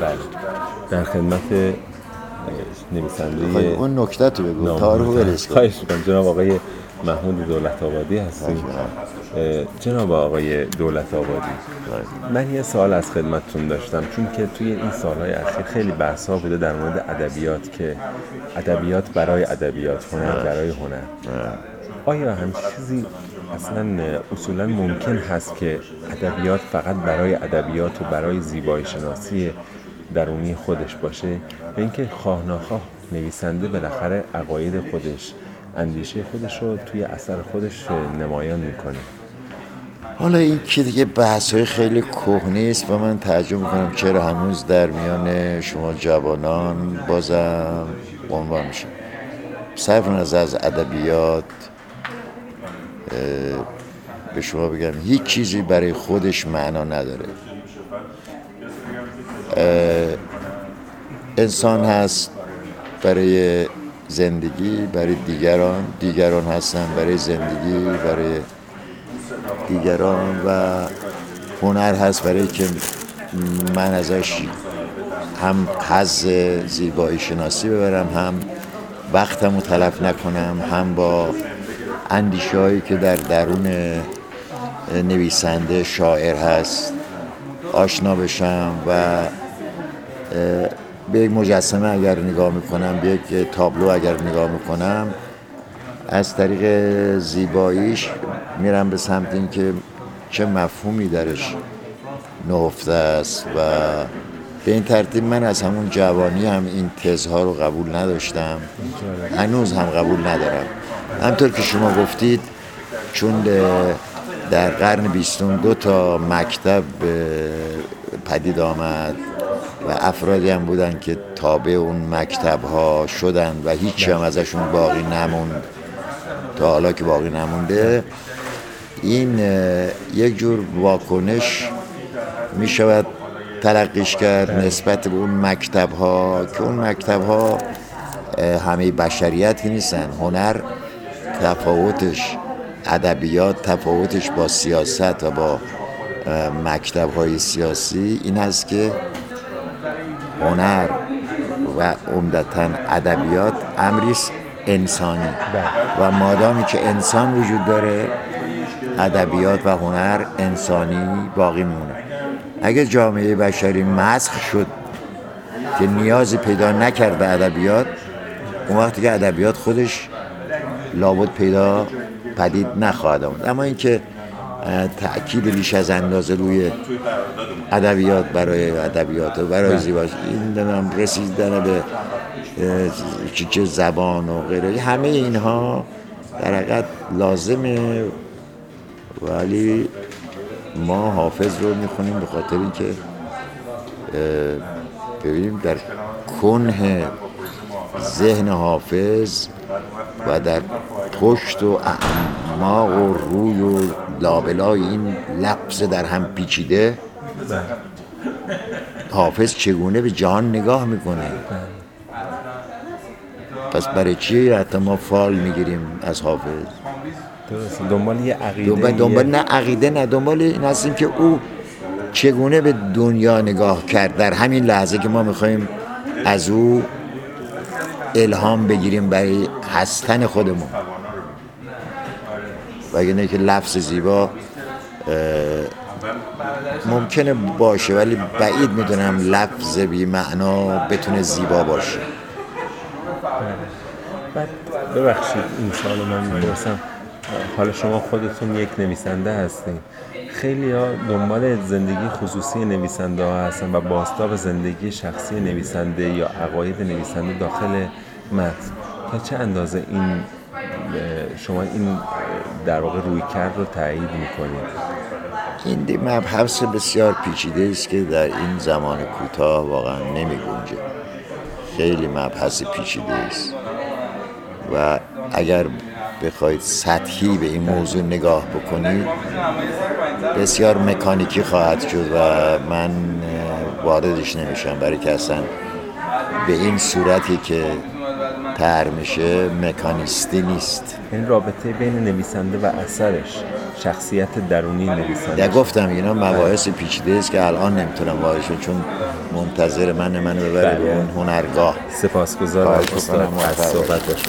بله. در خدمت نویسنده اون نکته تو بگو. تاریخ ولش کن. خواهش می‌کنم. جناب آقای محمود دولت آبادی هستیم جناب آقای دولت آبادی من یه سوال از خدمتتون داشتم. چون که توی این سالهای اخیر خیلی بحث ها بوده در مورد ادبیات که ادبیات برای ادبیات هنر برای هنر. آیا هم چیزی اصلا اصولا ممکن هست که ادبیات فقط برای ادبیات و برای زیبایی شناسی درونی خودش باشه به اینکه خواه ناخواه نویسنده بالاخره عقاید خودش اندیشه خودش رو توی اثر خودش نمایان می‌کنه. حالا این که دیگه بحث های خیلی کهنه است و من تعجب می‌کنم چرا هنوز در میان شما جوانان بازم عنوان میشه. صرف نظر از ادبیات به شما بگم هیچ چیزی برای خودش معنا نداره. انسان هست برای زندگی برای دیگران دیگران هستن برای زندگی برای دیگران و هنر هست برای که من ازش هم حز زیبایی شناسی ببرم هم وقتم رو تلف نکنم هم با اندیشه هایی که در درون نویسنده شاعر هست آشنا بشم و به یک مجسمه اگر نگاه می‌کنم به یک تابلو اگر نگاه می‌کنم از طریق زیباییش میرم به سمت اینکه چه مفهومی درش نهفته است و به این ترتیب من از همون جوانی هم این تزها رو قبول نداشتم. هنوز هم قبول ندارم. همطور که شما گفتید چون در قرن بیستون دو تا مکتب پدید آمد و افرادی هم بودن که تابع اون مکتب ها شدن و هیچ هم ازشون باقی نموند. تا حالا که باقی نمونده. این یک جور واکنش می شود تلقیش کرد نسبت به اون مکتب ها که اون مکتب ها همه بشریت نیستن. هنر تفاوتش ادبیات تفاوتش با سیاست و با مکتب های سیاسی این است که هنر و عمدتا ادبیات امریست انسانی. و مادامی که انسان وجود داره ادبیات و هنر انسانی باقی میمونه. اگه جامعه بشری مسخ شد که نیازی پیدا نکرد به ادبیات اون وقتی که ادبیات خودش لابد پیدا پدید نخواهد آمد. اما اینکه تاکید بیش از اندازه روی ادبیات برای ادبیات و برای زیباش. این دنم رسیدن به چه زبان و غیره. همه اینها در حقیقت لازمه ولی ما حافظ رو می‌خونیم به خاطر اینکه ببینیم در کنه ذهن حافظ و در پشت و اعماق و روی و لابلای این لفظ در هم پیچیده. حافظ چگونه به جهان نگاه می‌کنه؟ پس برای چی حتی ما فال می‌گیریم از حافظ؟ دنبال یه عقیده دنبال, دنبال نه عقیده نه دنبال این هستیم که او چگونه به دنیا نگاه کرد. در همین لحظه که ما می‌خوایم از او الهام بگیریم برای هستن خودمون. و که لفظ زیبا ممکنه باشه ولی بعید می‌دونم لفظ بی معنا بتونه زیبا باشه. ببخشید این سال من می‌پرسم. حالا شما خودتون یک نویسنده هستین. خیلی ها دنبال زندگی خصوصی نویسنده ها هستن و باستاب زندگی شخصی نویسنده یا عقاید نویسنده داخل متن. تا چه اندازه این شما این در واقع روی کرد رو تایید می‌کنید؟ این مبحث بسیار پیچیده است که در این زمان کوتاه واقعا نمی گنجه خیلی مبحث پیچیده است. و اگر بخواید سطحی به این موضوع نگاه بکنید بسیار مکانیکی خواهد شد و من واردش نمیشم. برای که اصلا به این صورتی که تر میشه مکانیستی نیست. این رابطه بین نویسنده و اثرش شخصیت درونی در نویسنده گفتم اینا مباحث پیچیده است که الان نمی‌تونم واردشون چون منتظر من منو ببره به بله. اون هنرگاه. سپاسگزارم. از صحبت